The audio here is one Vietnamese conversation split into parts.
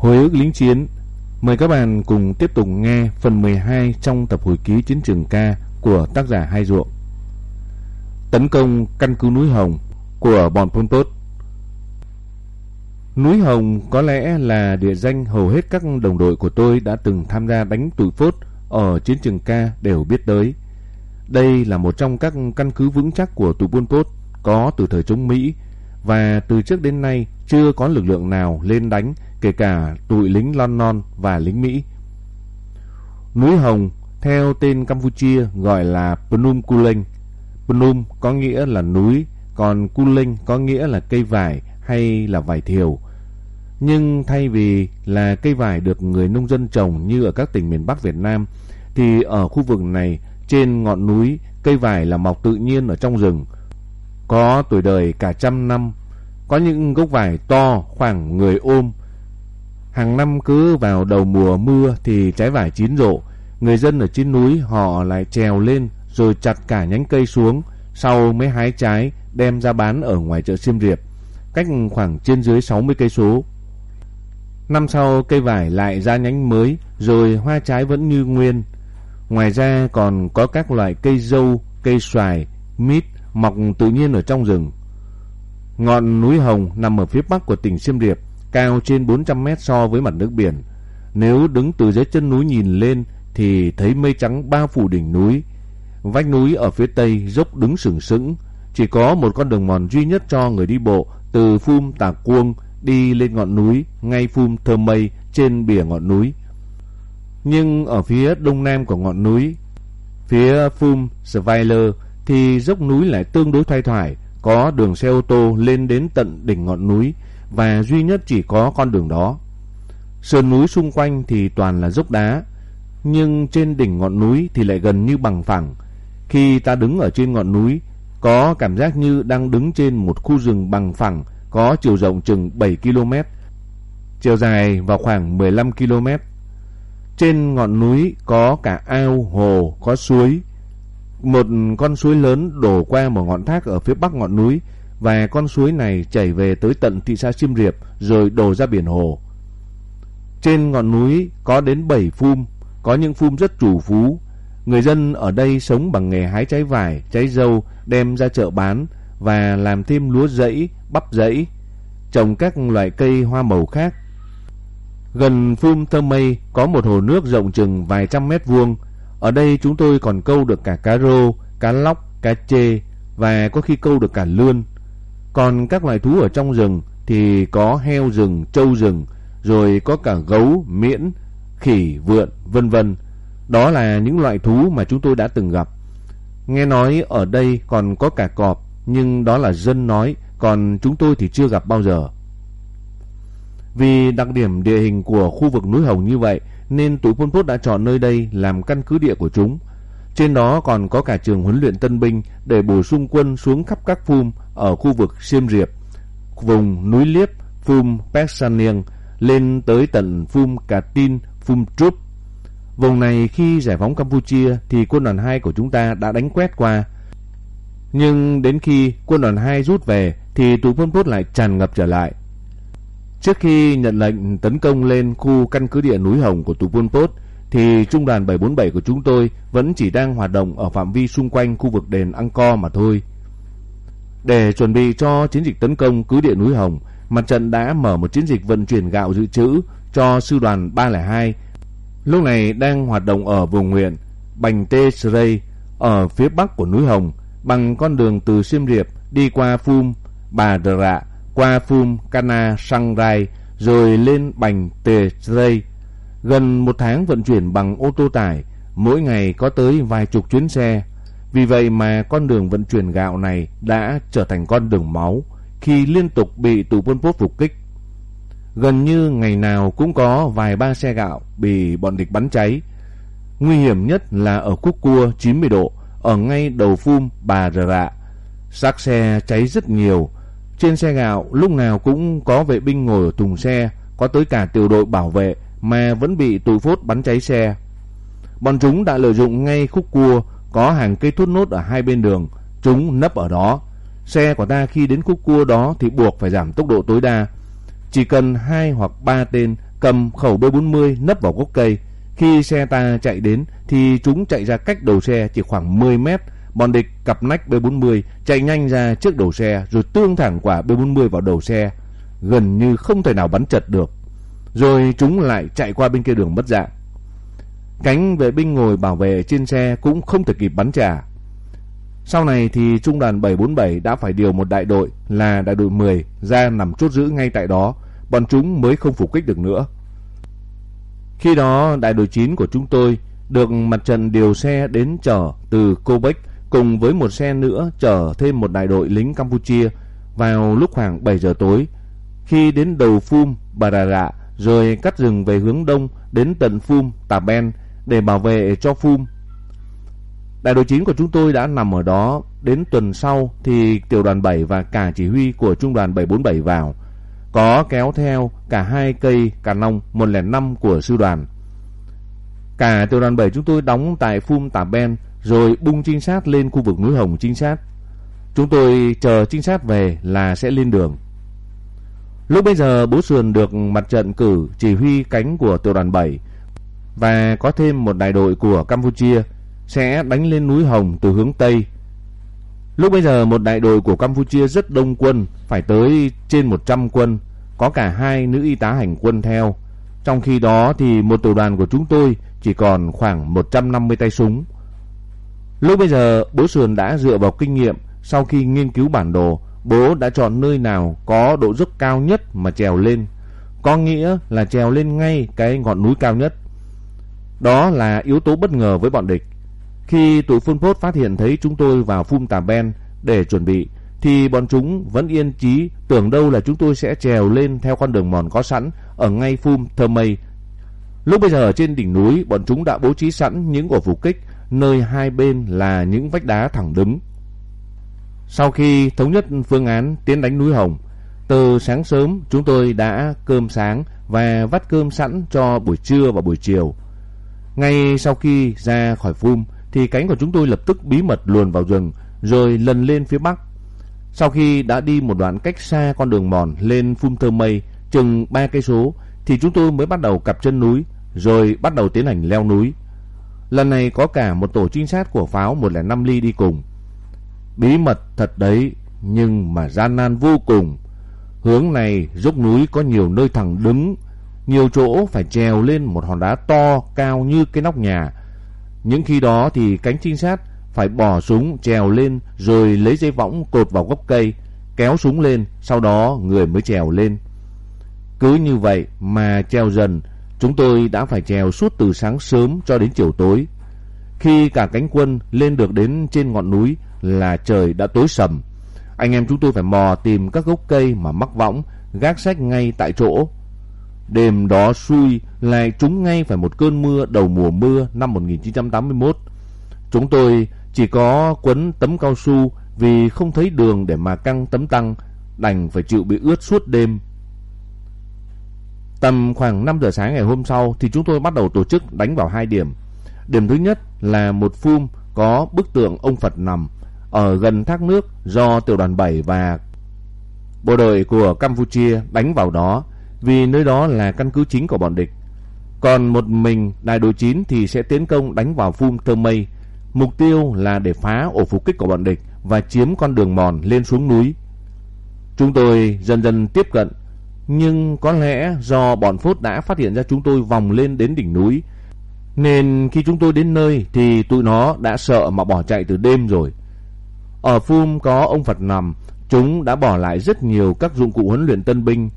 Hồi ức lính chiến Mời các bạn cùng tiếp tục nghe phần 12 trong tập hồi ký chiến trường ca của tác giả Hai Ruộng. Tấn công căn cứ núi Hồng của bọn Pol Pot. Núi Hồng có lẽ là địa danh hầu hết các đồng đội của tôi đã từng tham gia đánh tụi phốt ở chiến trường ca đều biết tới. Đây là một trong các căn cứ vững chắc của tụi Pol Pot có từ thời chống Mỹ và từ trước đến nay chưa có lực lượng nào lên đánh kể cả tụi lính London và lính Mỹ. Núi Hồng theo tên Campuchia gọi là Phnom Kuling. Phnom có nghĩa là núi, còn Kuling có nghĩa là cây vải hay là vải thiều. Nhưng thay vì là cây vải được người nông dân trồng như ở các tỉnh miền Bắc Việt Nam, thì ở khu vực này trên ngọn núi cây vải là mọc tự nhiên ở trong rừng. Có tuổi đời cả trăm năm, có những gốc vải to khoảng người ôm Hàng năm cứ vào đầu mùa mưa thì trái vải chín rộ, người dân ở trên núi họ lại trèo lên rồi chặt cả nhánh cây xuống, sau mới hái trái đem ra bán ở ngoài chợ xiêm Riệp, cách khoảng trên dưới 60 cây số. Năm sau cây vải lại ra nhánh mới rồi hoa trái vẫn như nguyên. Ngoài ra còn có các loại cây dâu, cây xoài, mít mọc tự nhiên ở trong rừng. Ngọn núi Hồng nằm ở phía bắc của tỉnh Siem Riệp cao trên 400 mét so với mặt nước biển. Nếu đứng từ dưới chân núi nhìn lên thì thấy mây trắng bao phủ đỉnh núi. Vách núi ở phía tây dốc đứng sừng sững, chỉ có một con đường mòn duy nhất cho người đi bộ từ Phum Tà Cuông đi lên ngọn núi ngay Phum Thơ Mây trên bìa ngọn núi. Nhưng ở phía đông nam của ngọn núi, phía Phum Svailer thì dốc núi lại tương đối thoai thoải, có đường xe ô tô lên đến tận đỉnh ngọn núi và duy nhất chỉ có con đường đó. Sườn núi xung quanh thì toàn là dốc đá, nhưng trên đỉnh ngọn núi thì lại gần như bằng phẳng. Khi ta đứng ở trên ngọn núi, có cảm giác như đang đứng trên một khu rừng bằng phẳng có chiều rộng chừng 7 km, chiều dài vào khoảng 15 km. Trên ngọn núi có cả ao, hồ, có suối. Một con suối lớn đổ qua một ngọn thác ở phía bắc ngọn núi và con suối này chảy về tới tận thị xã Siem Riệp rồi đổ ra biển hồ. Trên ngọn núi có đến 7 phum, có những phum rất chủ phú. Người dân ở đây sống bằng nghề hái trái vải, trái dâu đem ra chợ bán và làm thêm lúa rẫy, bắp rẫy, trồng các loại cây hoa màu khác. Gần phum Thơ Mây có một hồ nước rộng chừng vài trăm mét vuông. Ở đây chúng tôi còn câu được cả cá rô, cá lóc, cá chê và có khi câu được cả lươn. Còn các loài thú ở trong rừng thì có heo rừng, trâu rừng, rồi có cả gấu, miễn, khỉ, vượn, vân vân. Đó là những loại thú mà chúng tôi đã từng gặp. Nghe nói ở đây còn có cả cọp, nhưng đó là dân nói, còn chúng tôi thì chưa gặp bao giờ. Vì đặc điểm địa hình của khu vực núi Hồng như vậy, nên tụi Pol Pot đã chọn nơi đây làm căn cứ địa của chúng. Trên đó còn có cả trường huấn luyện tân binh để bổ sung quân xuống khắp các phum ở khu vực Siem Reap, vùng núi Liếp, phum Peksaniang lên tới tận phum Cà Tin, phum Trup. Vùng này khi giải phóng Campuchia thì quân đoàn 2 của chúng ta đã đánh quét qua. Nhưng đến khi quân đoàn 2 rút về thì tụi Pol Pot lại tràn ngập trở lại. Trước khi nhận lệnh tấn công lên khu căn cứ địa núi Hồng của tù Pol Pot thì trung đoàn 747 của chúng tôi vẫn chỉ đang hoạt động ở phạm vi xung quanh khu vực đền Angkor mà thôi. Để chuẩn bị cho chiến dịch tấn công cứ địa núi Hồng, mặt trận đã mở một chiến dịch vận chuyển gạo dự trữ cho sư đoàn 302. Lúc này đang hoạt động ở vùng huyện Bành Tê Srei ở phía bắc của núi Hồng bằng con đường từ Siem Reap đi qua Phum Bà Đờ Rạ, qua Phum Cana Sang Rai rồi lên Bành Tề Rây. Gần một tháng vận chuyển bằng ô tô tải, mỗi ngày có tới vài chục chuyến xe. Vì vậy mà con đường vận chuyển gạo này đã trở thành con đường máu khi liên tục bị tù quân Pot phục kích. Gần như ngày nào cũng có vài ba xe gạo bị bọn địch bắn cháy. Nguy hiểm nhất là ở khúc cua 90 độ, ở ngay đầu phum Bà Rờ Rạ. Xác xe cháy rất nhiều. Trên xe gạo lúc nào cũng có vệ binh ngồi ở thùng xe, có tới cả tiểu đội bảo vệ mà vẫn bị tụi phốt bắn cháy xe. Bọn chúng đã lợi dụng ngay khúc cua có hàng cây thốt nốt ở hai bên đường, chúng nấp ở đó. Xe của ta khi đến khúc cua đó thì buộc phải giảm tốc độ tối đa. Chỉ cần hai hoặc ba tên cầm khẩu B40 nấp vào gốc cây. Khi xe ta chạy đến thì chúng chạy ra cách đầu xe chỉ khoảng 10 mét. Bọn địch cặp nách B40 chạy nhanh ra trước đầu xe rồi tương thẳng quả B40 vào đầu xe. Gần như không thể nào bắn chật được. Rồi chúng lại chạy qua bên kia đường mất dạng. Cánh vệ binh ngồi bảo vệ trên xe cũng không thể kịp bắn trả. Sau này thì trung đoàn 747 đã phải điều một đại đội là đại đội 10 ra nằm chốt giữ ngay tại đó, bọn chúng mới không phục kích được nữa. Khi đó đại đội 9 của chúng tôi được mặt trận điều xe đến chở từ Quebec cùng với một xe nữa chở thêm một đại đội lính Campuchia vào lúc khoảng 7 giờ tối. Khi đến đầu Phum, Bà Rà Rạ rồi cắt rừng về hướng đông đến tận Phum, Tà Ben để bảo vệ cho Phum. Đại đội 9 của chúng tôi đã nằm ở đó, đến tuần sau thì tiểu đoàn 7 và cả chỉ huy của trung đoàn 747 vào. Có kéo theo cả hai cây cà nông 105 của sư đoàn. Cả tiểu đoàn 7 chúng tôi đóng tại Phum Tà Ben rồi bung trinh sát lên khu vực núi Hồng trinh sát. Chúng tôi chờ trinh sát về là sẽ lên đường. Lúc bây giờ bố Sườn được mặt trận cử chỉ huy cánh của tiểu đoàn 7 và có thêm một đại đội của Campuchia sẽ đánh lên núi Hồng từ hướng Tây. Lúc bây giờ một đại đội của Campuchia rất đông quân, phải tới trên 100 quân, có cả hai nữ y tá hành quân theo. Trong khi đó thì một tiểu đoàn của chúng tôi chỉ còn khoảng 150 tay súng. Lúc bây giờ bố Sườn đã dựa vào kinh nghiệm sau khi nghiên cứu bản đồ, bố đã chọn nơi nào có độ dốc cao nhất mà trèo lên. Có nghĩa là trèo lên ngay cái ngọn núi cao nhất. Đó là yếu tố bất ngờ với bọn địch. Khi tụi Phun Phốt phát hiện thấy chúng tôi vào Phum Tà Ben để chuẩn bị, thì bọn chúng vẫn yên chí tưởng đâu là chúng tôi sẽ trèo lên theo con đường mòn có sẵn ở ngay Phum Thơ Mây. Lúc bây giờ ở trên đỉnh núi, bọn chúng đã bố trí sẵn những ổ phục kích, nơi hai bên là những vách đá thẳng đứng. Sau khi thống nhất phương án tiến đánh núi Hồng, từ sáng sớm chúng tôi đã cơm sáng và vắt cơm sẵn cho buổi trưa và buổi chiều. Ngay sau khi ra khỏi Phum, thì cánh của chúng tôi lập tức bí mật luồn vào rừng rồi lần lên phía bắc. Sau khi đã đi một đoạn cách xa con đường mòn lên Phum Thơ Mây chừng 3 cây số thì chúng tôi mới bắt đầu cặp chân núi rồi bắt đầu tiến hành leo núi. Lần này có cả một tổ trinh sát của pháo 105 ly đi cùng. Bí mật thật đấy nhưng mà gian nan vô cùng. Hướng này dốc núi có nhiều nơi thẳng đứng, nhiều chỗ phải trèo lên một hòn đá to cao như cái nóc nhà những khi đó thì cánh trinh sát phải bỏ súng trèo lên rồi lấy dây võng cột vào gốc cây, kéo súng lên, sau đó người mới trèo lên. Cứ như vậy mà treo dần, chúng tôi đã phải trèo suốt từ sáng sớm cho đến chiều tối. Khi cả cánh quân lên được đến trên ngọn núi là trời đã tối sầm. Anh em chúng tôi phải mò tìm các gốc cây mà mắc võng, gác sách ngay tại chỗ. Đêm đó xui lại trúng ngay phải một cơn mưa đầu mùa mưa năm 1981. Chúng tôi chỉ có quấn tấm cao su vì không thấy đường để mà căng tấm tăng, đành phải chịu bị ướt suốt đêm. Tầm khoảng 5 giờ sáng ngày hôm sau thì chúng tôi bắt đầu tổ chức đánh vào hai điểm. Điểm thứ nhất là một phum có bức tượng ông Phật nằm ở gần thác nước do tiểu đoàn 7 và bộ đội của Campuchia đánh vào đó vì nơi đó là căn cứ chính của bọn địch. Còn một mình đại đội 9 thì sẽ tiến công đánh vào phum Thơ Mây. Mục tiêu là để phá ổ phục kích của bọn địch và chiếm con đường mòn lên xuống núi. Chúng tôi dần dần tiếp cận, nhưng có lẽ do bọn Phốt đã phát hiện ra chúng tôi vòng lên đến đỉnh núi, nên khi chúng tôi đến nơi thì tụi nó đã sợ mà bỏ chạy từ đêm rồi. Ở Phum có ông Phật nằm, chúng đã bỏ lại rất nhiều các dụng cụ huấn luyện tân binh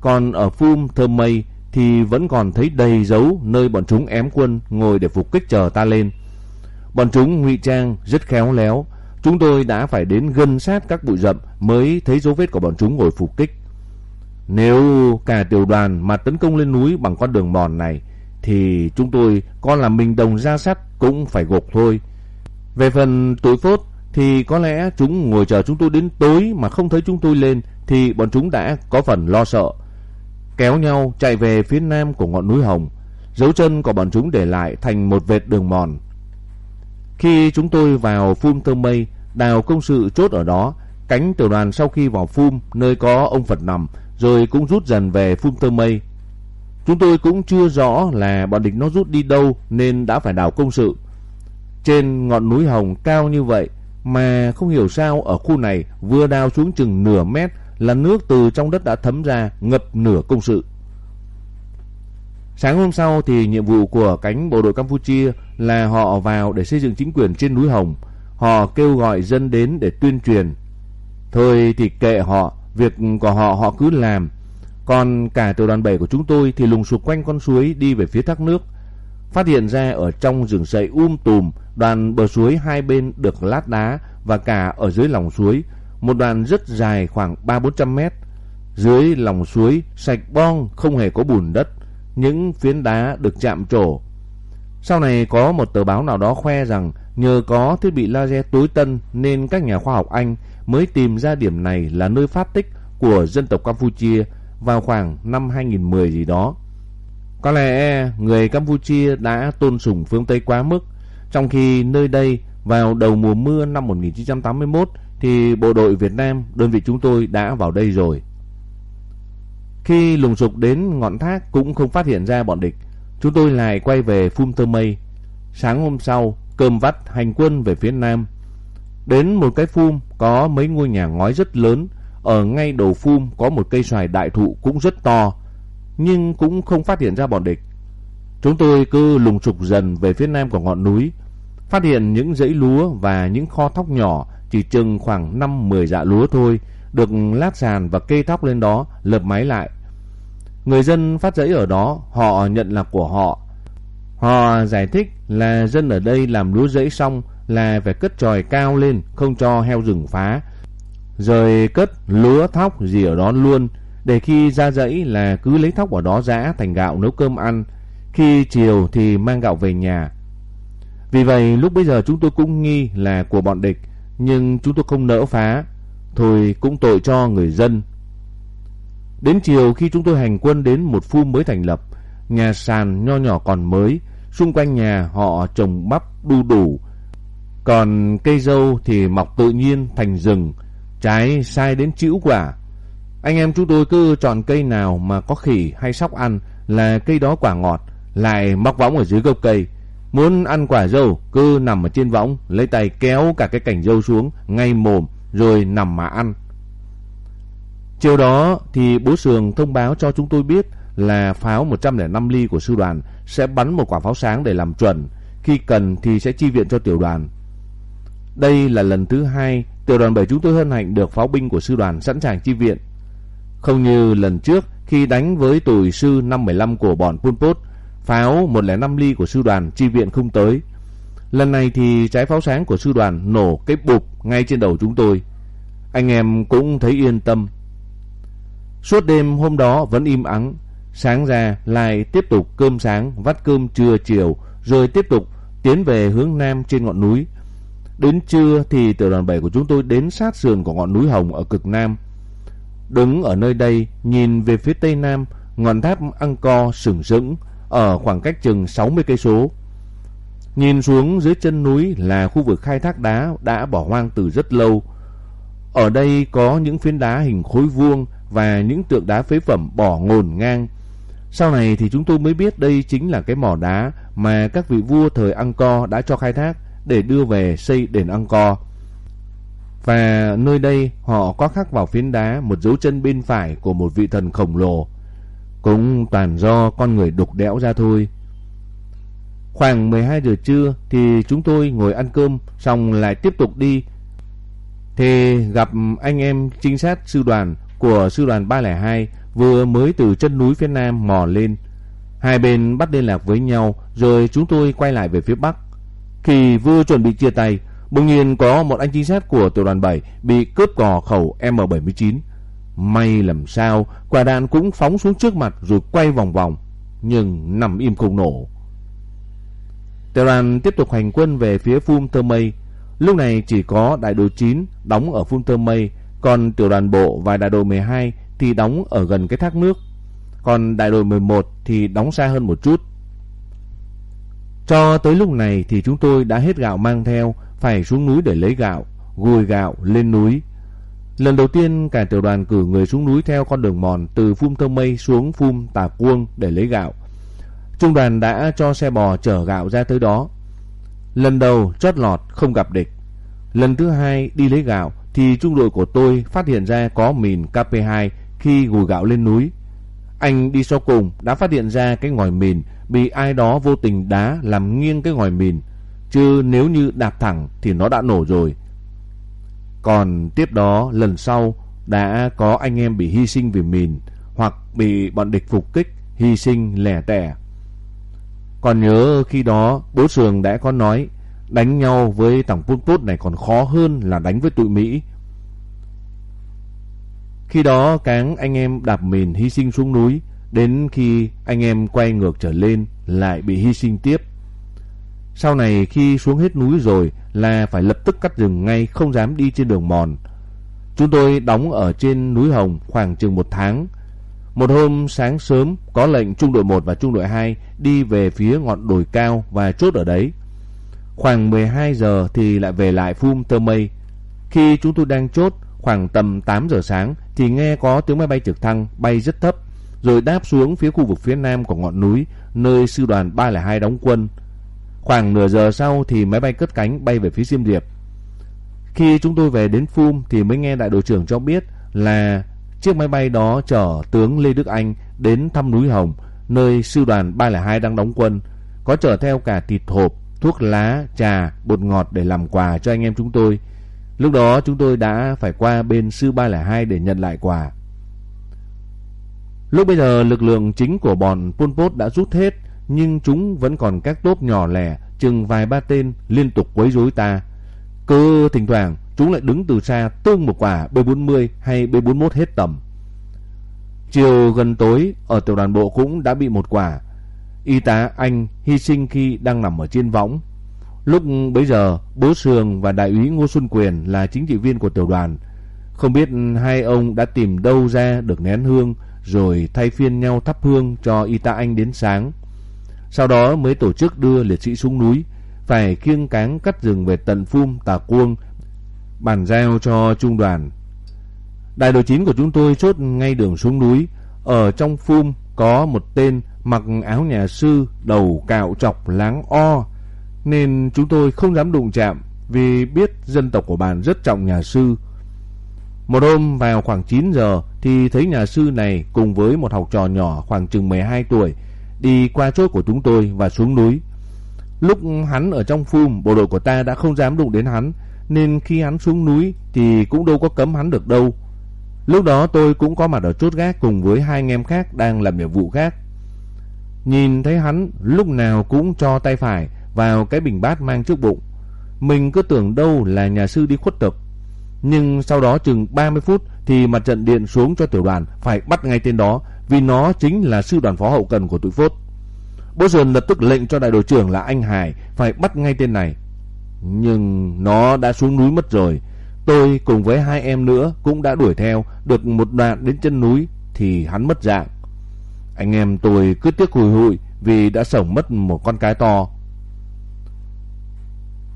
còn ở Phum Thơm Mây thì vẫn còn thấy đầy dấu nơi bọn chúng ém quân ngồi để phục kích chờ ta lên. Bọn chúng ngụy trang rất khéo léo. Chúng tôi đã phải đến gần sát các bụi rậm mới thấy dấu vết của bọn chúng ngồi phục kích. Nếu cả tiểu đoàn mà tấn công lên núi bằng con đường mòn này thì chúng tôi con là mình đồng ra sắt cũng phải gục thôi. Về phần tuổi phốt thì có lẽ chúng ngồi chờ chúng tôi đến tối mà không thấy chúng tôi lên thì bọn chúng đã có phần lo sợ kéo nhau chạy về phía nam của ngọn núi Hồng. Dấu chân của bọn chúng để lại thành một vệt đường mòn. Khi chúng tôi vào phum tơ mây, đào công sự chốt ở đó, cánh tiểu đoàn sau khi vào phum nơi có ông Phật nằm, rồi cũng rút dần về Phun tơ mây. Chúng tôi cũng chưa rõ là bọn địch nó rút đi đâu nên đã phải đào công sự. Trên ngọn núi Hồng cao như vậy mà không hiểu sao ở khu này vừa đào xuống chừng nửa mét là nước từ trong đất đã thấm ra ngập nửa công sự. Sáng hôm sau thì nhiệm vụ của cánh bộ đội Campuchia là họ vào để xây dựng chính quyền trên núi Hồng. Họ kêu gọi dân đến để tuyên truyền. Thôi thì kệ họ, việc của họ họ cứ làm. Còn cả tiểu đoàn 7 của chúng tôi thì lùng sục quanh con suối đi về phía thác nước. Phát hiện ra ở trong rừng sậy um tùm, đoàn bờ suối hai bên được lát đá và cả ở dưới lòng suối, một đoàn rất dài khoảng 3-400 mét. Dưới lòng suối sạch bong không hề có bùn đất, những phiến đá được chạm trổ. Sau này có một tờ báo nào đó khoe rằng nhờ có thiết bị laser tối tân nên các nhà khoa học Anh mới tìm ra điểm này là nơi phát tích của dân tộc Campuchia vào khoảng năm 2010 gì đó. Có lẽ người Campuchia đã tôn sùng phương Tây quá mức, trong khi nơi đây vào đầu mùa mưa năm 1981 thì bộ đội Việt Nam, đơn vị chúng tôi đã vào đây rồi. Khi lùng sục đến ngọn thác cũng không phát hiện ra bọn địch, chúng tôi lại quay về Phum Tơ Mây. Sáng hôm sau, cơm vắt hành quân về phía nam. Đến một cái phum có mấy ngôi nhà ngói rất lớn, ở ngay đầu phum có một cây xoài đại thụ cũng rất to, nhưng cũng không phát hiện ra bọn địch. Chúng tôi cứ lùng trục dần về phía nam của ngọn núi, phát hiện những dãy lúa và những kho thóc nhỏ chỉ chừng khoảng 5-10 dạ lúa thôi, được lát sàn và cây thóc lên đó lợp máy lại. Người dân phát dãy ở đó, họ nhận là của họ. Họ giải thích là dân ở đây làm lúa dãy xong là phải cất tròi cao lên, không cho heo rừng phá. Rồi cất lúa thóc gì ở đó luôn, để khi ra dãy là cứ lấy thóc ở đó giã thành gạo nấu cơm ăn. Khi chiều thì mang gạo về nhà. Vì vậy lúc bây giờ chúng tôi cũng nghi là của bọn địch, nhưng chúng tôi không nỡ phá. Thôi cũng tội cho người dân. Đến chiều khi chúng tôi hành quân đến một phu mới thành lập, nhà sàn nho nhỏ còn mới, xung quanh nhà họ trồng bắp đu đủ. Còn cây dâu thì mọc tự nhiên thành rừng, trái sai đến chĩu quả. Anh em chúng tôi cứ chọn cây nào mà có khỉ hay sóc ăn là cây đó quả ngọt, lại móc võng ở dưới gốc cây. Muốn ăn quả dâu cứ nằm ở trên võng, lấy tay kéo cả cái cành dâu xuống ngay mồm rồi nằm mà ăn. Chiều đó thì bố Sường thông báo cho chúng tôi biết là pháo 105 ly của sư đoàn sẽ bắn một quả pháo sáng để làm chuẩn, khi cần thì sẽ chi viện cho tiểu đoàn. Đây là lần thứ hai tiểu đoàn 7 chúng tôi hân hạnh được pháo binh của sư đoàn sẵn sàng chi viện. Không như lần trước khi đánh với tùy sư 515 của bọn Pol Pot, pháo 105 ly của sư đoàn chi viện không tới. Lần này thì trái pháo sáng của sư đoàn nổ cái bụp ngay trên đầu chúng tôi. Anh em cũng thấy yên tâm. Suốt đêm hôm đó vẫn im ắng, sáng ra lại tiếp tục cơm sáng, vắt cơm trưa chiều, rồi tiếp tục tiến về hướng nam trên ngọn núi. Đến trưa thì tiểu đoàn 7 của chúng tôi đến sát sườn của ngọn núi Hồng ở cực nam. Đứng ở nơi đây, nhìn về phía tây nam, ngọn tháp Angkor sừng sững ở khoảng cách chừng 60 cây số. Nhìn xuống dưới chân núi là khu vực khai thác đá đã bỏ hoang từ rất lâu. Ở đây có những phiến đá hình khối vuông và những tượng đá phế phẩm bỏ ngổn ngang. Sau này thì chúng tôi mới biết đây chính là cái mỏ đá mà các vị vua thời Angkor đã cho khai thác để đưa về xây đền Angkor. Và nơi đây họ có khắc vào phiến đá một dấu chân bên phải của một vị thần khổng lồ. Cũng toàn do con người đục đẽo ra thôi. Khoảng 12 giờ trưa thì chúng tôi ngồi ăn cơm, xong lại tiếp tục đi. Thì gặp anh em trinh sát sư đoàn của sư đoàn 302 vừa mới từ chân núi phía nam mò lên. Hai bên bắt liên lạc với nhau, rồi chúng tôi quay lại về phía bắc. Khi vừa chuẩn bị chia tay, bỗng nhiên có một anh trinh sát của tiểu đoàn 7 bị cướp cò khẩu M79. May làm sao, quả đạn cũng phóng xuống trước mặt rồi quay vòng vòng, nhưng nằm im không nổ. Tiểu đoàn tiếp tục hành quân về phía Phum Thơ Mây. Lúc này chỉ có đại đội 9 đóng ở Phum Thơ Mây, còn tiểu đoàn bộ và đại đội 12 thì đóng ở gần cái thác nước. Còn đại đội 11 thì đóng xa hơn một chút. Cho tới lúc này thì chúng tôi đã hết gạo mang theo, phải xuống núi để lấy gạo, gùi gạo lên núi. Lần đầu tiên cả tiểu đoàn cử người xuống núi theo con đường mòn từ Phum Thơ Mây xuống Phum Tà Cuông để lấy gạo. Trung đoàn đã cho xe bò chở gạo ra tới đó. Lần đầu chót lọt không gặp địch. Lần thứ hai đi lấy gạo thì trung đội của tôi phát hiện ra có mìn KP2 khi gùi gạo lên núi. Anh đi sau cùng đã phát hiện ra cái ngòi mìn bị ai đó vô tình đá làm nghiêng cái ngòi mìn. Chứ nếu như đạp thẳng thì nó đã nổ rồi. Còn tiếp đó lần sau đã có anh em bị hy sinh vì mìn hoặc bị bọn địch phục kích hy sinh lẻ tẻ. Còn nhớ khi đó bố Sường đã có nói đánh nhau với thằng Pol Pot này còn khó hơn là đánh với tụi Mỹ. Khi đó cáng anh em đạp mìn hy sinh xuống núi, đến khi anh em quay ngược trở lên lại bị hy sinh tiếp. Sau này khi xuống hết núi rồi là phải lập tức cắt rừng ngay, không dám đi trên đường mòn. Chúng tôi đóng ở trên núi Hồng khoảng chừng một tháng. Một hôm sáng sớm, có lệnh trung đội 1 và trung đội 2 đi về phía ngọn đồi cao và chốt ở đấy. Khoảng 12 giờ thì lại về lại Phum Tơ Mây. Khi chúng tôi đang chốt, khoảng tầm 8 giờ sáng thì nghe có tiếng máy bay trực thăng bay rất thấp rồi đáp xuống phía khu vực phía nam của ngọn núi nơi sư đoàn 302 đóng quân. Khoảng nửa giờ sau thì máy bay cất cánh bay về phía Diêm Điệp. Khi chúng tôi về đến Phum thì mới nghe đại đội trưởng cho biết là chiếc máy bay đó chở tướng Lê Đức Anh đến thăm núi Hồng, nơi sư đoàn 302 đang đóng quân, có chở theo cả thịt hộp, thuốc lá, trà, bột ngọt để làm quà cho anh em chúng tôi. Lúc đó chúng tôi đã phải qua bên sư 302 để nhận lại quà. Lúc bây giờ lực lượng chính của bọn Pol Pot đã rút hết, nhưng chúng vẫn còn các tốp nhỏ lẻ, chừng vài ba tên liên tục quấy rối ta. Cứ thỉnh thoảng chúng lại đứng từ xa tương một quả B40 hay B41 hết tầm. Chiều gần tối ở tiểu đoàn bộ cũng đã bị một quả. Y tá Anh hy sinh khi đang nằm ở trên võng. Lúc bấy giờ, bố Sường và đại úy Ngô Xuân Quyền là chính trị viên của tiểu đoàn. Không biết hai ông đã tìm đâu ra được nén hương rồi thay phiên nhau thắp hương cho y tá Anh đến sáng. Sau đó mới tổ chức đưa liệt sĩ xuống núi, phải kiêng cáng cắt rừng về tận Phum, Tà Cuông, bàn giao cho trung đoàn. Đại đội 9 của chúng tôi chốt ngay đường xuống núi, ở trong Phum có một tên mặc áo nhà sư, đầu cạo chọc láng o, nên chúng tôi không dám đụng chạm vì biết dân tộc của bạn rất trọng nhà sư. Một hôm vào khoảng 9 giờ thì thấy nhà sư này cùng với một học trò nhỏ khoảng chừng 12 tuổi đi qua chốt của chúng tôi và xuống núi. Lúc hắn ở trong phum, bộ đội của ta đã không dám đụng đến hắn, nên khi hắn xuống núi thì cũng đâu có cấm hắn được đâu. Lúc đó tôi cũng có mặt ở chốt gác cùng với hai anh em khác đang làm nhiệm vụ khác. Nhìn thấy hắn lúc nào cũng cho tay phải vào cái bình bát mang trước bụng. Mình cứ tưởng đâu là nhà sư đi khuất thực. Nhưng sau đó chừng 30 phút thì mặt trận điện xuống cho tiểu đoàn phải bắt ngay tên đó, vì nó chính là sư đoàn phó hậu cần của tụi Phốt. Bố Sơn lập tức lệnh cho đại đội trưởng là anh Hải phải bắt ngay tên này. Nhưng nó đã xuống núi mất rồi. Tôi cùng với hai em nữa cũng đã đuổi theo, được một đoạn đến chân núi thì hắn mất dạng. Anh em tôi cứ tiếc hùi hụi vì đã sổng mất một con cái to.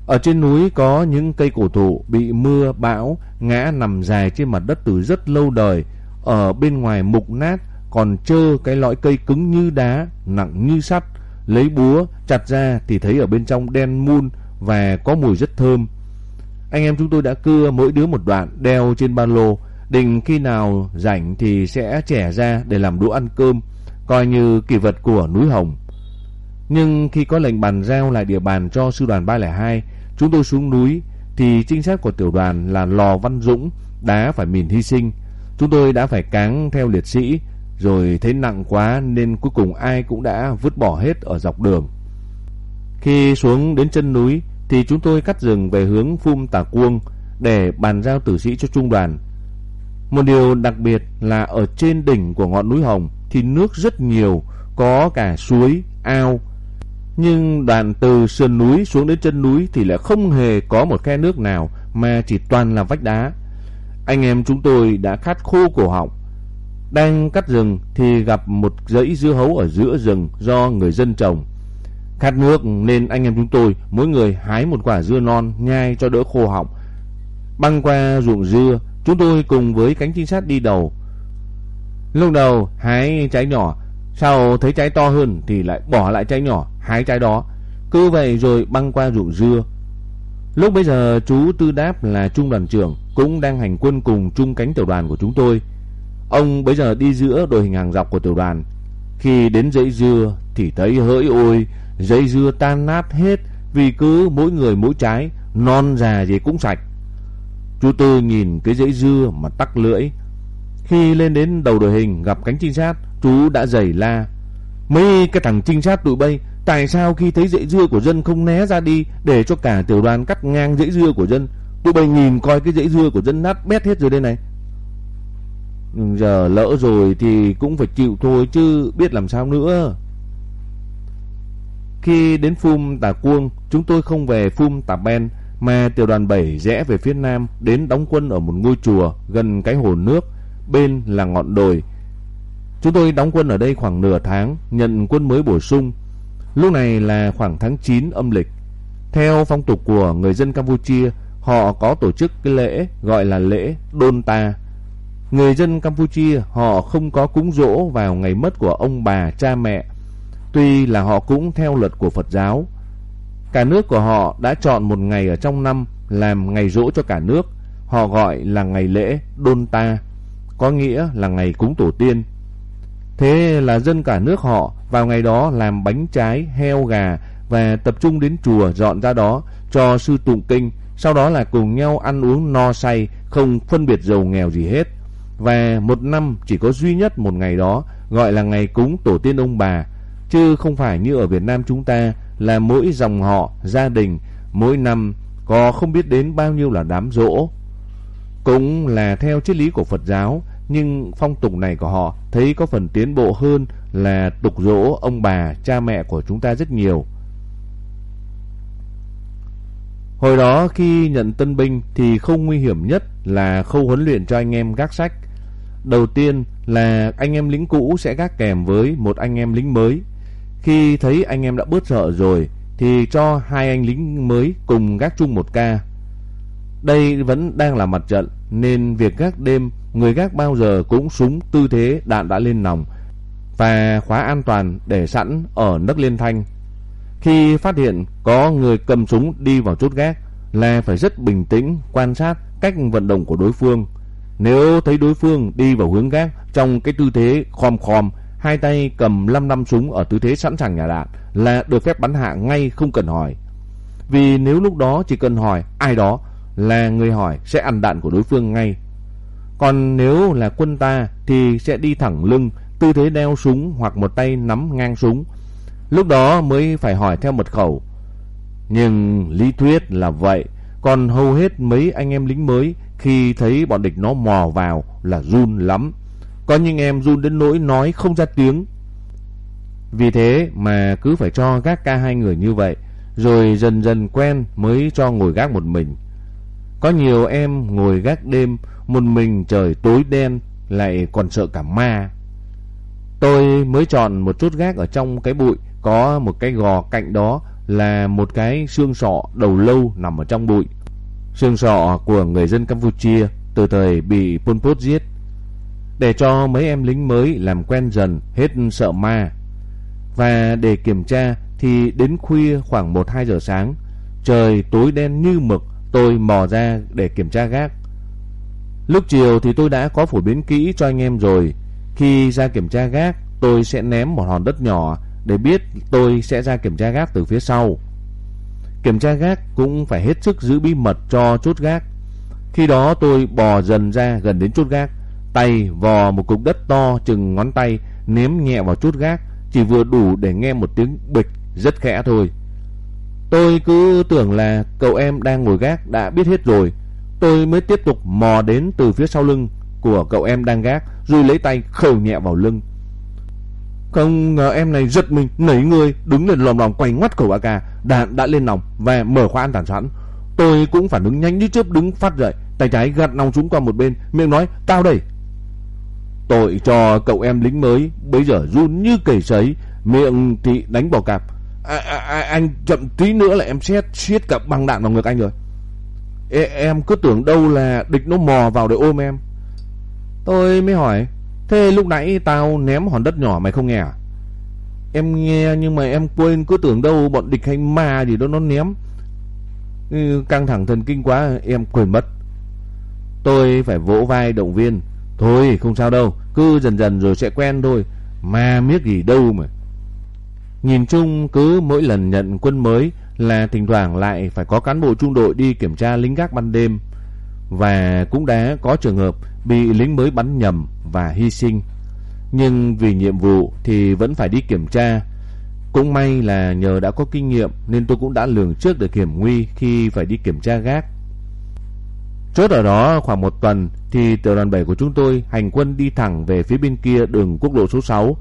Ở trên núi có những cây cổ thụ bị mưa bão ngã nằm dài trên mặt đất từ rất lâu đời. Ở bên ngoài mục nát còn trơ cái lõi cây cứng như đá, nặng như sắt. Lấy búa chặt ra thì thấy ở bên trong đen mun và có mùi rất thơm. Anh em chúng tôi đã cưa mỗi đứa một đoạn đeo trên ba lô. Định khi nào rảnh thì sẽ trẻ ra để làm đũa ăn cơm, coi như kỷ vật của núi Hồng. Nhưng khi có lệnh bàn giao lại địa bàn cho sư đoàn 302, chúng tôi xuống núi thì trinh sát của tiểu đoàn là Lò Văn Dũng đã phải mìn hy sinh. Chúng tôi đã phải cáng theo liệt sĩ, rồi thấy nặng quá nên cuối cùng ai cũng đã vứt bỏ hết ở dọc đường. Khi xuống đến chân núi thì chúng tôi cắt rừng về hướng Phum Tà Cuông để bàn giao tử sĩ cho trung đoàn. Một điều đặc biệt là ở trên đỉnh của ngọn núi Hồng thì nước rất nhiều, có cả suối, ao. Nhưng đoàn từ sườn núi xuống đến chân núi thì lại không hề có một khe nước nào mà chỉ toàn là vách đá. Anh em chúng tôi đã khát khô cổ họng. Đang cắt rừng thì gặp một dãy dưa hấu ở giữa rừng do người dân trồng. Khát nước nên anh em chúng tôi mỗi người hái một quả dưa non nhai cho đỡ khô họng. Băng qua ruộng dưa Chúng tôi cùng với cánh trinh sát đi đầu. Lúc đầu hái trái nhỏ, sau thấy trái to hơn thì lại bỏ lại trái nhỏ, hái trái đó. Cứ vậy rồi băng qua ruộng dưa. Lúc bây giờ chú Tư Đáp là trung đoàn trưởng cũng đang hành quân cùng trung cánh tiểu đoàn của chúng tôi. Ông bây giờ đi giữa đội hình hàng dọc của tiểu đoàn. Khi đến dãy dưa thì thấy hỡi ôi, dãy dưa tan nát hết vì cứ mỗi người mỗi trái, non già gì cũng sạch. Chú Tư nhìn cái dãy dưa mà tắc lưỡi. Khi lên đến đầu đội hình gặp cánh trinh sát, chú đã giày la. Mấy cái thằng trinh sát tụi bay, tại sao khi thấy dãy dưa của dân không né ra đi để cho cả tiểu đoàn cắt ngang dãy dưa của dân? Tụi bay nhìn coi cái dãy dưa của dân nát bét hết rồi đây này. Giờ lỡ rồi thì cũng phải chịu thôi chứ biết làm sao nữa. Khi đến Phum Tà Cuông, chúng tôi không về Phum Tà Ben mà tiểu đoàn 7 rẽ về phía nam đến đóng quân ở một ngôi chùa gần cái hồ nước, bên là ngọn đồi. Chúng tôi đóng quân ở đây khoảng nửa tháng, nhận quân mới bổ sung. Lúc này là khoảng tháng 9 âm lịch. Theo phong tục của người dân Campuchia, họ có tổ chức cái lễ gọi là lễ Đôn Ta. Người dân Campuchia họ không có cúng dỗ vào ngày mất của ông bà, cha mẹ. Tuy là họ cũng theo luật của Phật giáo, Cả nước của họ đã chọn một ngày ở trong năm làm ngày dỗ cho cả nước. Họ gọi là ngày lễ Đôn Ta, có nghĩa là ngày cúng tổ tiên. Thế là dân cả nước họ vào ngày đó làm bánh trái, heo, gà và tập trung đến chùa dọn ra đó cho sư tụng kinh, sau đó là cùng nhau ăn uống no say, không phân biệt giàu nghèo gì hết. Và một năm chỉ có duy nhất một ngày đó gọi là ngày cúng tổ tiên ông bà, chứ không phải như ở Việt Nam chúng ta là mỗi dòng họ, gia đình, mỗi năm có không biết đến bao nhiêu là đám rỗ. Cũng là theo triết lý của Phật giáo, nhưng phong tục này của họ thấy có phần tiến bộ hơn là tục dỗ ông bà, cha mẹ của chúng ta rất nhiều. Hồi đó khi nhận tân binh thì không nguy hiểm nhất là khâu huấn luyện cho anh em gác sách. Đầu tiên là anh em lính cũ sẽ gác kèm với một anh em lính mới. Khi thấy anh em đã bớt sợ rồi thì cho hai anh lính mới cùng gác chung một ca. Đây vẫn đang là mặt trận, nên việc gác đêm, người gác bao giờ cũng súng tư thế đạn đã lên nòng và khóa an toàn để sẵn ở nấc liên thanh. Khi phát hiện có người cầm súng đi vào chốt gác là phải rất bình tĩnh, quan sát cách vận động của đối phương. Nếu thấy đối phương đi vào hướng gác trong cái tư thế khom khom hai tay cầm 5 năm súng ở tư thế sẵn sàng nhả đạn là được phép bắn hạ ngay không cần hỏi. Vì nếu lúc đó chỉ cần hỏi ai đó là người hỏi sẽ ăn đạn của đối phương ngay. Còn nếu là quân ta thì sẽ đi thẳng lưng, tư thế đeo súng hoặc một tay nắm ngang súng. Lúc đó mới phải hỏi theo mật khẩu. Nhưng lý thuyết là vậy, còn hầu hết mấy anh em lính mới khi thấy bọn địch nó mò vào là run lắm. Có những em run đến nỗi nói không ra tiếng. Vì thế mà cứ phải cho gác ca hai người như vậy, rồi dần dần quen mới cho ngồi gác một mình. Có nhiều em ngồi gác đêm, một mình trời tối đen, lại còn sợ cả ma. Tôi mới chọn một chút gác ở trong cái bụi, có một cái gò cạnh đó là một cái xương sọ đầu lâu nằm ở trong bụi. Xương sọ của người dân Campuchia từ thời bị Pol Pot giết để cho mấy em lính mới làm quen dần hết sợ ma. Và để kiểm tra thì đến khuya khoảng 1-2 giờ sáng, trời tối đen như mực, tôi mò ra để kiểm tra gác. Lúc chiều thì tôi đã có phổ biến kỹ cho anh em rồi. Khi ra kiểm tra gác, tôi sẽ ném một hòn đất nhỏ để biết tôi sẽ ra kiểm tra gác từ phía sau. Kiểm tra gác cũng phải hết sức giữ bí mật cho chốt gác. Khi đó tôi bò dần ra gần đến chốt gác tay vò một cục đất to chừng ngón tay ném nhẹ vào chốt gác chỉ vừa đủ để nghe một tiếng bịch rất khẽ thôi. Tôi cứ tưởng là cậu em đang ngồi gác đã biết hết rồi. Tôi mới tiếp tục mò đến từ phía sau lưng của cậu em đang gác, rồi lấy tay khều nhẹ vào lưng. Không ngờ em này giật mình, nảy người, đứng lên lòm lòm quay ngoắt khẩu AK đạn đã lên nòng và mở khóa an toàn sẵn. Tôi cũng phản ứng nhanh như chớp đứng phát dậy, tay trái gạt nòng súng qua một bên, miệng nói, tao đây Tội cho cậu em lính mới Bây giờ run như cầy sấy, Miệng thì đánh bỏ cạp à, à, à, Anh chậm tí nữa là em xét xiết cả băng đạn vào ngực anh rồi e, em cứ tưởng đâu là địch nó mò vào để ôm em. Tôi mới hỏi, thế lúc nãy tao ném hòn đất nhỏ mày không nghe à? Em nghe nhưng mà em quên cứ tưởng đâu bọn địch hay ma gì đó nó ném. Ừ, căng thẳng thần kinh quá em quên mất. Tôi phải vỗ vai động viên. Thôi không sao đâu, cứ dần dần rồi sẽ quen thôi. Ma miết gì đâu mà. Nhìn chung cứ mỗi lần nhận quân mới là thỉnh thoảng lại phải có cán bộ trung đội đi kiểm tra lính gác ban đêm. Và cũng đã có trường hợp bị lính mới bắn nhầm và hy sinh. Nhưng vì nhiệm vụ thì vẫn phải đi kiểm tra. Cũng may là nhờ đã có kinh nghiệm nên tôi cũng đã lường trước được hiểm nguy khi phải đi kiểm tra gác. Chốt ở đó khoảng một tuần thì tiểu đoàn 7 của chúng tôi hành quân đi thẳng về phía bên kia đường quốc lộ số 6,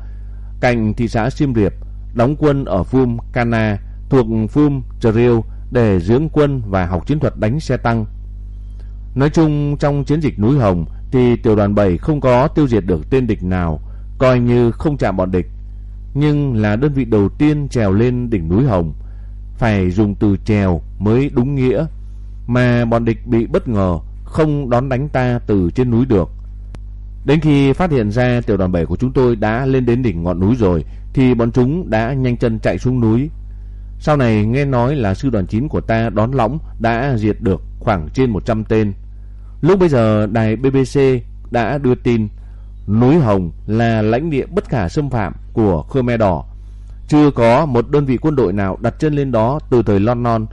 cạnh thị xã Siem Reap, đóng quân ở Phum Cana thuộc Phum Triều để dưỡng quân và học chiến thuật đánh xe tăng. Nói chung trong chiến dịch núi Hồng thì tiểu đoàn 7 không có tiêu diệt được tên địch nào, coi như không chạm bọn địch, nhưng là đơn vị đầu tiên trèo lên đỉnh núi Hồng, phải dùng từ trèo mới đúng nghĩa, mà bọn địch bị bất ngờ không đón đánh ta từ trên núi được. Đến khi phát hiện ra tiểu đoàn 7 của chúng tôi đã lên đến đỉnh ngọn núi rồi, thì bọn chúng đã nhanh chân chạy xuống núi. Sau này, nghe nói là sư đoàn 9 của ta đón lõng đã diệt được khoảng trên 100 tên. Lúc bây giờ, đài BBC đã đưa tin, núi Hồng là lãnh địa bất khả xâm phạm của Khmer Đỏ. Chưa có một đơn vị quân đội nào đặt chân lên đó từ thời Lon Non.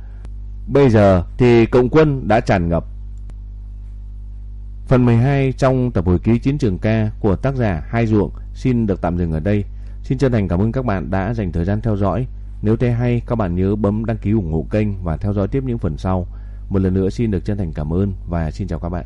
Bây giờ thì cộng quân đã tràn ngập. Phần 12 trong tập hồi ký Chiến trường ca của tác giả Hai Ruộng xin được tạm dừng ở đây. Xin chân thành cảm ơn các bạn đã dành thời gian theo dõi. Nếu thấy hay, các bạn nhớ bấm đăng ký ủng hộ kênh và theo dõi tiếp những phần sau. Một lần nữa xin được chân thành cảm ơn và xin chào các bạn.